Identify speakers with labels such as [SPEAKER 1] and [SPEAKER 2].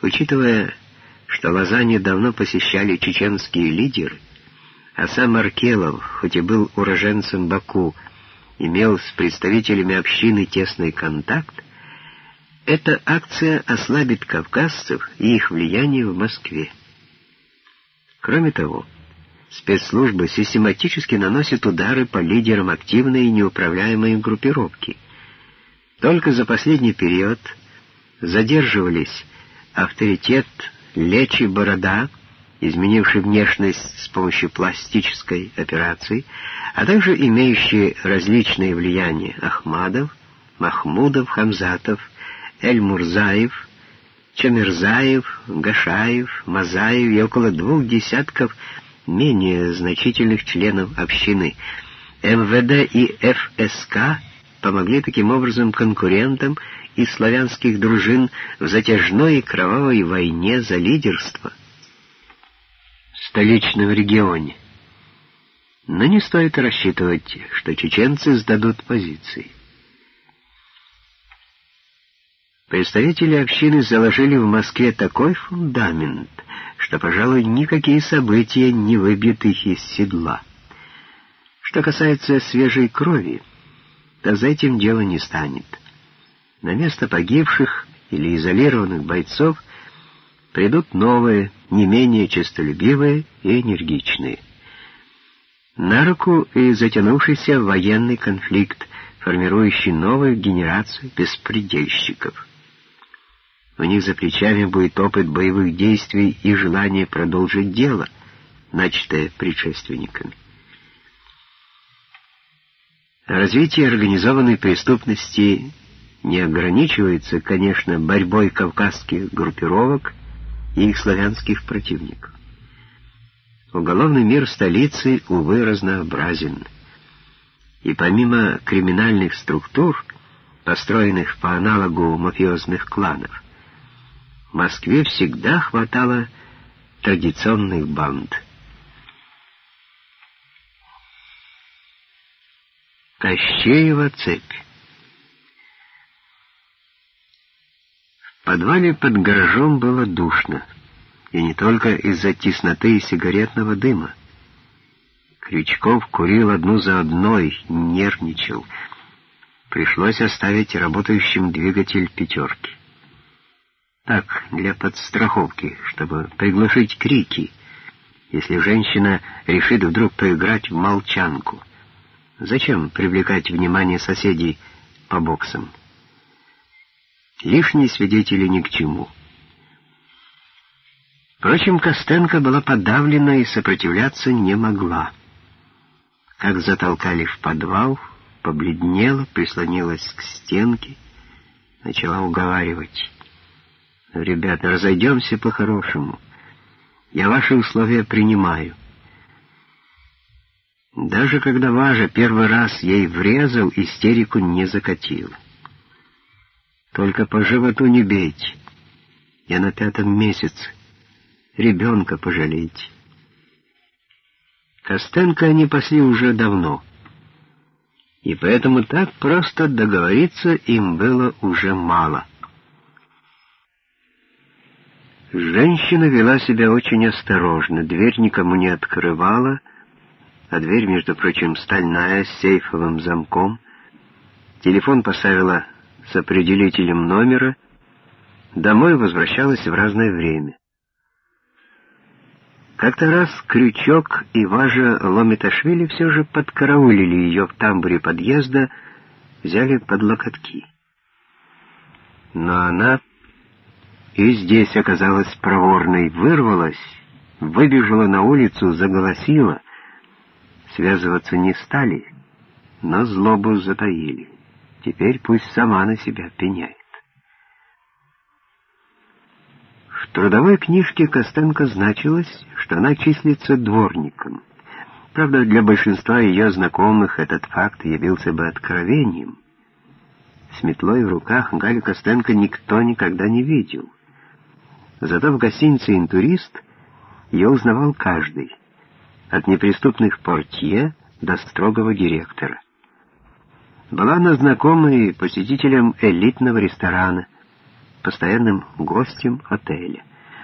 [SPEAKER 1] Учитывая, что Лозанне давно посещали чеченские лидеры, а сам Аркелов, хоть и был уроженцем Баку, имел с представителями общины тесный контакт, эта акция ослабит кавказцев и их влияние в Москве. Кроме того, спецслужбы систематически наносят удары по лидерам активной и неуправляемой группировки. Только за последний период задерживались авторитет Лечи Борода, изменивший внешность с помощью пластической операции, а также имеющие различные влияния Ахмадов, Махмудов, Хамзатов, Эль-Мурзаев, Чамирзаев, Гашаев, Мазаев и около двух десятков менее значительных членов общины. МВД и ФСК помогли таким образом конкурентам из славянских дружин в затяжной и кровавой войне за лидерство в столичном регионе. Но не стоит рассчитывать, что чеченцы сдадут позиции. Представители общины заложили в Москве такой фундамент, что, пожалуй, никакие события не выбьют их из седла. Что касается свежей крови, этим дело не станет. На место погибших или изолированных бойцов придут новые, не менее честолюбивые и энергичные. На руку и затянувшийся военный конфликт, формирующий новую генерацию беспредельщиков. У них за плечами будет опыт боевых действий и желание продолжить дело, начатое предшественниками. Развитие организованной преступности не ограничивается, конечно, борьбой кавказских группировок и их славянских противников. Уголовный мир столицы, увы, разнообразен. И помимо криминальных структур, построенных по аналогу мафиозных кланов, в Москве всегда хватало традиционных банд. Кощеева цепь В подвале под гаражом было душно, и не только из-за тесноты и сигаретного дыма. Крючков курил одну за одной, нервничал. Пришлось оставить работающим двигатель «пятерки». Так, для подстраховки, чтобы приглушить крики, если женщина решит вдруг поиграть в молчанку. Зачем привлекать внимание соседей по боксам? Лишние свидетели ни к чему. Впрочем, Костенко была подавлена и сопротивляться не могла. Как затолкали в подвал, побледнела, прислонилась к стенке, начала уговаривать. «Ребята, разойдемся по-хорошему. Я ваши условия принимаю». Даже когда Важа первый раз ей врезал, истерику не закатила. «Только по животу не бейте. Я на пятом месяце. Ребенка пожалейте». Костенко они пасли уже давно, и поэтому так просто договориться им было уже мало. Женщина вела себя очень осторожно, дверь никому не открывала, а дверь, между прочим, стальная, с сейфовым замком. Телефон поставила с определителем номера, домой возвращалась в разное время. Как-то раз Крючок и Важа Ломиташвили все же подкараулили ее в тамбуре подъезда, взяли под локотки. Но она и здесь оказалась проворной, вырвалась, выбежала на улицу, заголосила. Связываться не стали, но злобу затаили. Теперь пусть сама на себя пеняет. В трудовой книжке Костенко значилось, что она числится дворником. Правда, для большинства ее знакомых этот факт явился бы откровением. С метлой в руках Галю Костенко никто никогда не видел. Зато в гостинице «Интурист» ее узнавал каждый, от неприступных портье до строгого директора. Была она знакома и посетителям элитного ресторана, постоянным гостем отеля.